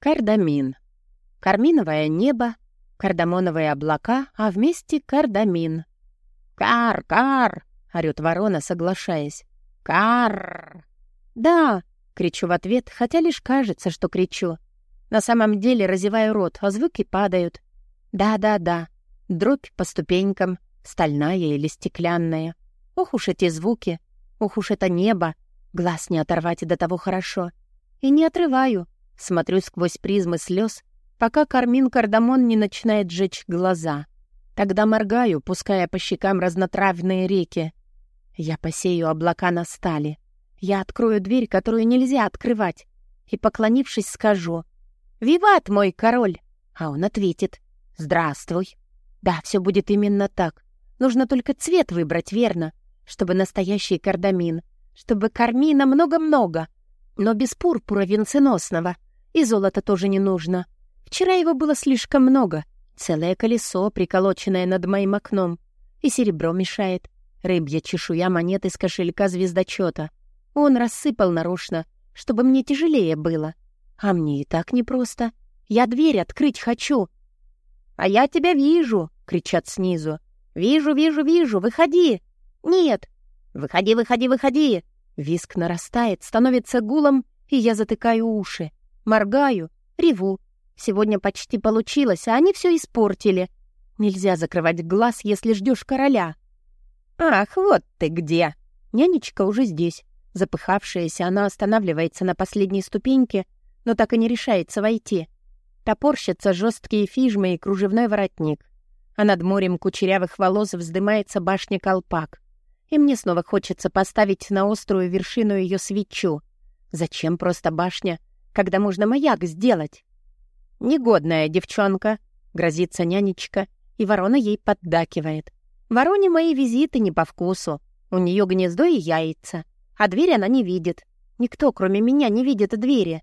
Кардамин. Карминовое небо, кардамоновые облака, а вместе кардамин. «Кар, кар!» — орёт ворона, соглашаясь. «Кар!» «Да!» — кричу в ответ, хотя лишь кажется, что кричу. На самом деле разеваю рот, а звуки падают. «Да-да-да!» Дробь по ступенькам, стальная или стеклянная. Ох уж эти звуки! Ох уж это небо! Глаз не оторвать до того хорошо. И не отрываю. Смотрю сквозь призмы слез, пока Кармин Кардамон не начинает жечь глаза. Тогда моргаю, пуская по щекам разнотравные реки. Я посею облака на стали. Я открою дверь, которую нельзя открывать, и, поклонившись, скажу «Виват, мой король!» А он ответит «Здравствуй». Да, все будет именно так. Нужно только цвет выбрать, верно? Чтобы настоящий кардамин. Чтобы кармина много-много. Но без пурпура венценосного. И золота тоже не нужно. Вчера его было слишком много. Целое колесо, приколоченное над моим окном. И серебро мешает. Рыбья чешуя монет из кошелька звездочета. Он рассыпал нарочно, чтобы мне тяжелее было. А мне и так непросто. Я дверь открыть хочу. «А я тебя вижу!» — кричат снизу. «Вижу, вижу, вижу! Выходи!» «Нет!» «Выходи, выходи, выходи!» Виск нарастает, становится гулом, и я затыкаю уши. Моргаю, реву. Сегодня почти получилось, а они все испортили. Нельзя закрывать глаз, если ждешь короля. «Ах, вот ты где!» Нянечка уже здесь. Запыхавшаяся, она останавливается на последней ступеньке, но так и не решается войти. Топорщатся жесткие фижмы и кружевной воротник. А над морем кучерявых волос вздымается башня-колпак. И мне снова хочется поставить на острую вершину ее свечу. Зачем просто башня, когда можно маяк сделать? «Негодная девчонка», — грозится нянечка, и ворона ей поддакивает. Вороне мои визиты не по вкусу. У нее гнездо и яйца. А дверь она не видит. Никто, кроме меня, не видит двери.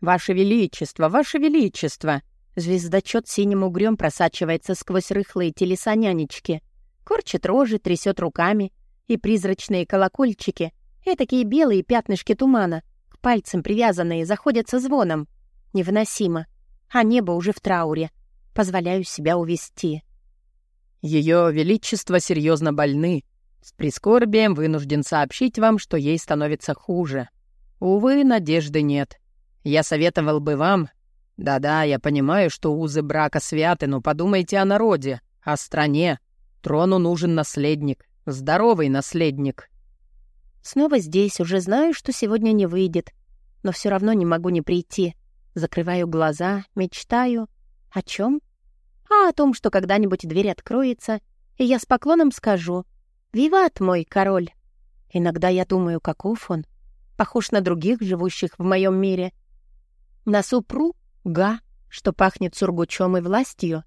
«Ваше Величество, Ваше Величество!» Звездочет синим угрём просачивается сквозь рыхлые телеса нянечки. Корчит рожи, трясет руками. И призрачные колокольчики, такие белые пятнышки тумана, к пальцам привязанные, заходят со звоном. Невыносимо. А небо уже в трауре. Позволяю себя увести. Ее Величество серьезно больны. С прискорбием вынужден сообщить вам, что ей становится хуже. Увы, надежды нет. Я советовал бы вам... Да-да, я понимаю, что узы брака святы, но подумайте о народе, о стране. Трону нужен наследник, здоровый наследник. Снова здесь, уже знаю, что сегодня не выйдет. Но все равно не могу не прийти. Закрываю глаза, мечтаю. О чем? а о том, что когда-нибудь дверь откроется, и я с поклоном скажу «Виват, мой король!». Иногда я думаю, каков он, похож на других, живущих в моем мире. На супру — га, что пахнет сургучом и властью,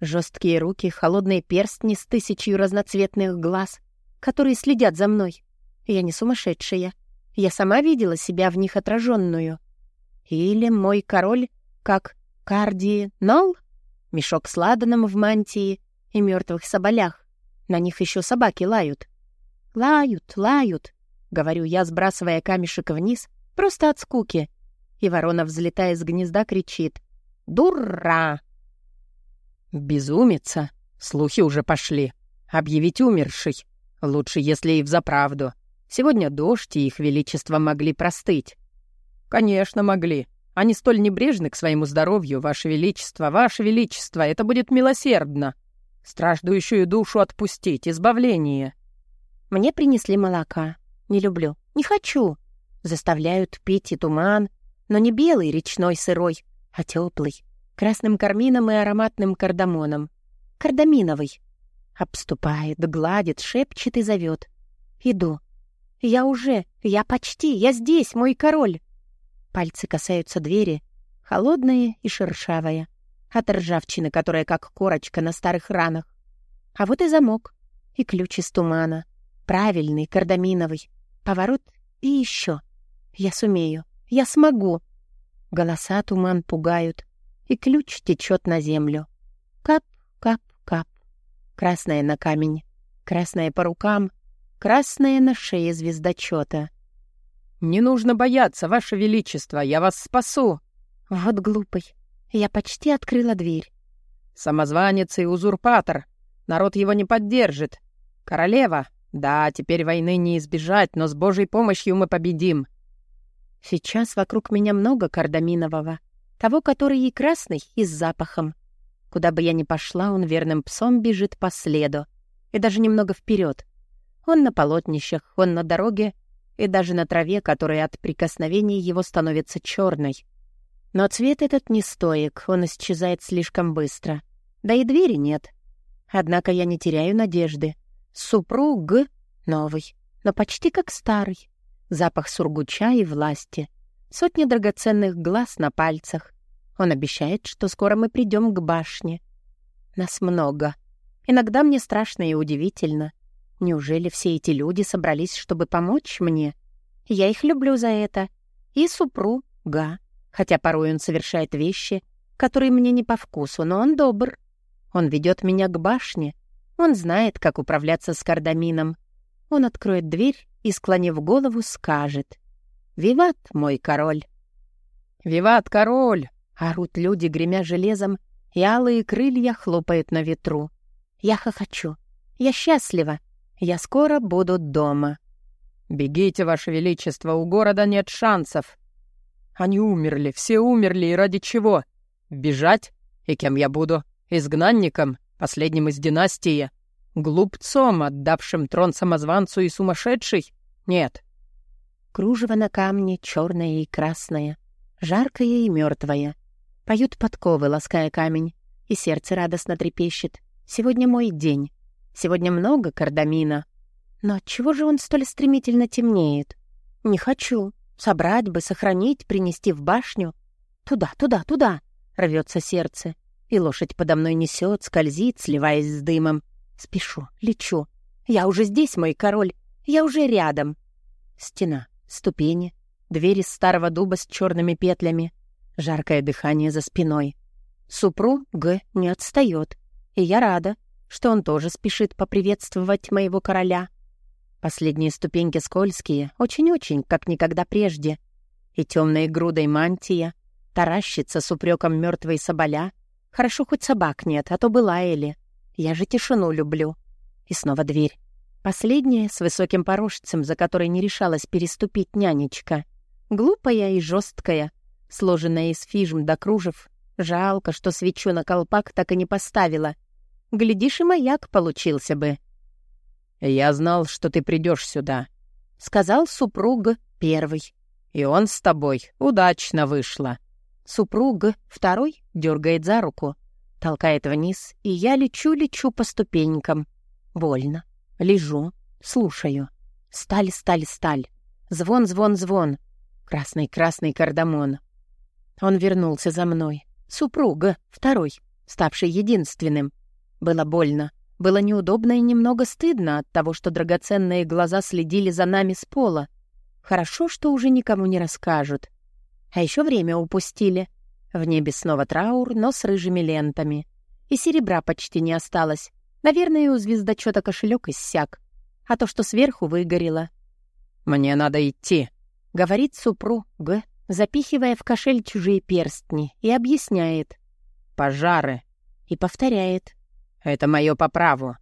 жесткие руки, холодные перстни с тысячью разноцветных глаз, которые следят за мной. Я не сумасшедшая. Я сама видела себя в них отраженную. Или мой король как кардинал? мешок с ладаном в мантии и мертвых соболях. На них еще собаки лают. «Лают, лают», — говорю я, сбрасывая камешек вниз, просто от скуки. И ворона, взлетая с гнезда, кричит «Дура!» «Безумица! Слухи уже пошли. Объявить умерший. Лучше, если и взаправду. Сегодня дождь, и их величество могли простыть». «Конечно, могли. Они столь небрежны к своему здоровью, Ваше Величество, Ваше Величество, это будет милосердно. Страждущую душу отпустить, избавление». Мне принесли молока. Не люблю, не хочу. Заставляют пить и туман, но не белый речной сырой, а теплый, красным кармином и ароматным кардамоном. Кардаминовый. Обступает, гладит, шепчет и зовет. Иду. Я уже, я почти, я здесь, мой король. Пальцы касаются двери, холодные и шершавая, от ржавчины, которая как корочка на старых ранах. А вот и замок, и ключ из тумана. Правильный, кардаминовый. Поворот и еще. Я сумею, я смогу. Голоса туман пугают, и ключ течет на землю. Кап, кап, кап. Красная на камень, красная по рукам, красная на шее звездочета — «Не нужно бояться, Ваше Величество, я вас спасу!» Вот глупый. Я почти открыла дверь. Самозванец и узурпатор. Народ его не поддержит. Королева. Да, теперь войны не избежать, но с Божьей помощью мы победим. Сейчас вокруг меня много кардаминового. Того, который и красный, и с запахом. Куда бы я ни пошла, он верным псом бежит по следу. И даже немного вперед. Он на полотнищах, он на дороге, и даже на траве, которая от прикосновений его становится черной. Но цвет этот не стоек, он исчезает слишком быстро. Да и двери нет. Однако я не теряю надежды. Супруг новый, но почти как старый. Запах сургуча и власти. Сотни драгоценных глаз на пальцах. Он обещает, что скоро мы придем к башне. Нас много. Иногда мне страшно и удивительно. Неужели все эти люди собрались, чтобы помочь мне? Я их люблю за это. И супруга. Хотя порой он совершает вещи, которые мне не по вкусу, но он добр. Он ведет меня к башне. Он знает, как управляться с кардамином. Он откроет дверь и, склонив голову, скажет «Виват, мой король!» «Виват, король!» — орут люди, гремя железом, и алые крылья хлопают на ветру. Я хохочу. Я счастлива. Я скоро буду дома. «Бегите, Ваше Величество, у города нет шансов!» «Они умерли, все умерли, и ради чего? Бежать? И кем я буду? Изгнанником, последним из династии, глупцом, отдавшим трон самозванцу и сумасшедший? Нет. Кружево на камне черное и красное, жаркое и мертвое. Поют подковы, лаская камень, и сердце радостно трепещет. Сегодня мой день. Сегодня много кардамина. Но отчего же он столь стремительно темнеет? Не хочу. Собрать бы, сохранить, принести в башню. Туда, туда, туда, рвется сердце и лошадь подо мной несет, скользит, сливаясь с дымом. Спешу, лечу. Я уже здесь, мой король. Я уже рядом. Стена, ступени, дверь из старого дуба с черными петлями, жаркое дыхание за спиной. Супруг Г не отстает, и я рада, что он тоже спешит поприветствовать моего короля. Последние ступеньки скользкие, очень-очень, как никогда прежде. И темной грудой мантия таращится с упреком мертвой соболя, Хорошо, хоть собак нет, а то была Элли. Я же тишину люблю. И снова дверь. Последняя, с высоким порожцем, за которой не решалась переступить нянечка. Глупая и жесткая, сложенная из фижм до кружев. Жалко, что свечу на колпак так и не поставила. Глядишь, и маяк получился бы. «Я знал, что ты придешь сюда», — сказал супруг первый. «И он с тобой. Удачно вышло». Супруг, второй, дергает за руку, толкает вниз, и я лечу-лечу по ступенькам. Вольно. Лежу, слушаю. Сталь, сталь, сталь. Звон, звон, звон. Красный-красный кардамон. Он вернулся за мной. Супруга, второй, ставший единственным. Было больно. Было неудобно и немного стыдно от того, что драгоценные глаза следили за нами с пола. Хорошо, что уже никому не расскажут. А еще время упустили. В небе снова траур, но с рыжими лентами. И серебра почти не осталось. Наверное, у звездочета кошелек иссяк. А то, что сверху выгорело. «Мне надо идти», — говорит супруг, запихивая в кошель чужие перстни, и объясняет. «Пожары». И повторяет. «Это мое по праву».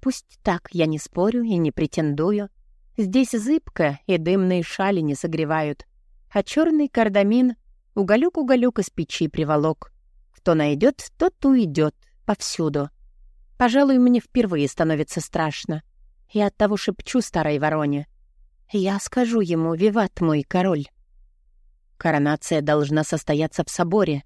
Пусть так, я не спорю и не претендую. Здесь зыбко, и дымные шали не согревают а черный кардамин уголек-уголек из печи приволок. Кто найдет, тот уйдет повсюду. Пожалуй, мне впервые становится страшно. Я оттого шепчу старой вороне. Я скажу ему, виват мой король. Коронация должна состояться в соборе.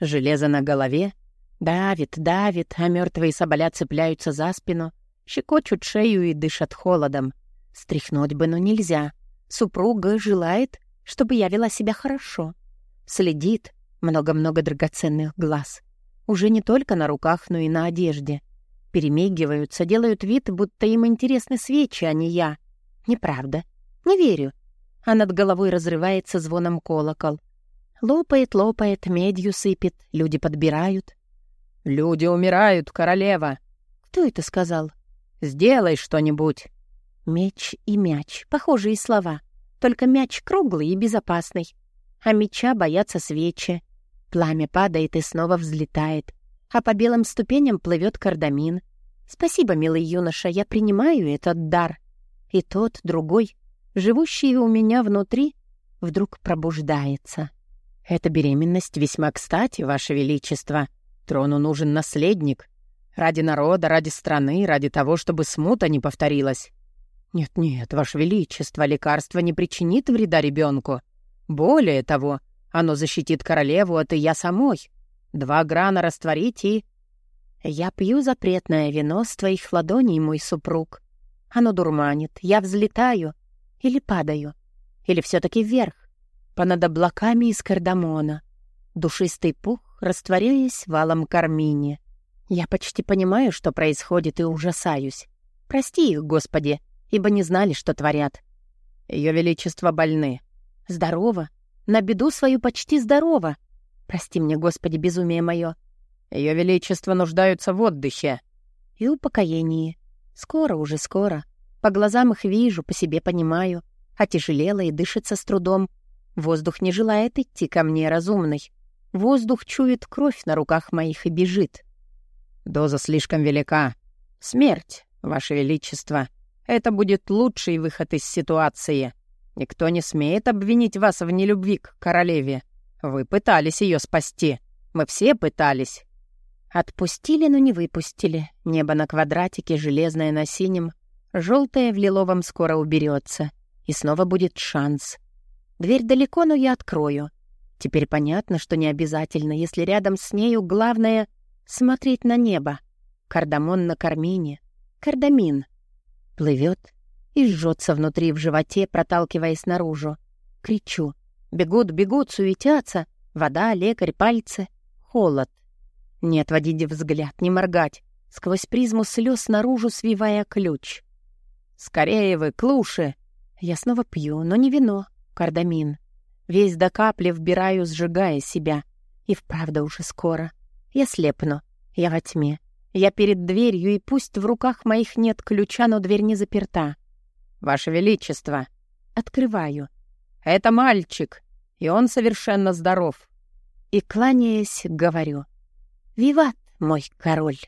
Железо на голове. Давит, давит, а мертвые соболя цепляются за спину, щекочут шею и дышат холодом. Стряхнуть бы, но нельзя. Супруга желает, чтобы я вела себя хорошо. Следит, много-много драгоценных глаз. Уже не только на руках, но и на одежде. Перемигиваются, делают вид, будто им интересны свечи, а не я. Неправда. Не верю. А над головой разрывается звоном колокол. Лопает, лопает, медью сыпет, люди подбирают. «Люди умирают, королева!» «Кто это сказал?» «Сделай что-нибудь!» Меч и мяч, похожие слова. Только мяч круглый и безопасный. А меча боятся свечи. Пламя падает и снова взлетает, а по белым ступеням плывет кардамин. Спасибо, милый юноша, я принимаю этот дар. И тот, другой, живущий у меня внутри, вдруг пробуждается. Эта беременность весьма кстати, Ваше Величество. Трону нужен наследник. Ради народа, ради страны, ради того, чтобы смута не повторилась. Нет-нет, Ваше Величество, лекарство не причинит вреда ребенку. Более того, оно защитит королеву от я самой. Два грана растворить и... Я пью запретное вино с твоих ладоней, мой супруг. Оно дурманит, я взлетаю или падаю, или все таки вверх, понад облаками из кардамона. Душистый пух, растворяясь валом кармине. Я почти понимаю, что происходит, и ужасаюсь. Прости их, Господи, ибо не знали, что творят. Ее Величество больны. Здорово. На беду свою почти здорово. Прости мне, Господи, безумие мое. Ее Величество нуждаются в отдыхе. И упокоении. Скоро уже, скоро. По глазам их вижу, по себе понимаю. Отяжелела и дышится с трудом. Воздух не желает идти ко мне, разумный. Воздух чует кровь на руках моих и бежит. Доза слишком велика. Смерть, Ваше Величество. Это будет лучший выход из ситуации. Никто не смеет обвинить вас в нелюбви к королеве. Вы пытались ее спасти. Мы все пытались. Отпустили, но не выпустили. Небо на квадратике, железное на синем. Желтое в лиловом скоро уберется. И снова будет шанс. Дверь далеко, но я открою. Теперь понятно, что не обязательно, если рядом с нею главное — смотреть на небо. Кардамон на кармине. Кардамин. Плывет, и жжется внутри в животе, проталкиваясь наружу. Кричу. Бегут, бегут, суетятся. Вода, лекарь, пальцы. Холод. Не отводить взгляд, не моргать. Сквозь призму слез наружу свивая ключ. «Скорее вы, клуши!» Я снова пью, но не вино, кардамин. Весь до капли вбираю, сжигая себя. И вправду уже скоро. Я слепну. Я во тьме. Я перед дверью, и пусть в руках моих нет ключа, но дверь не заперта. «Ваше Величество!» Открываю. «Это мальчик, и он совершенно здоров». И, кланяясь, говорю. «Виват, мой король!»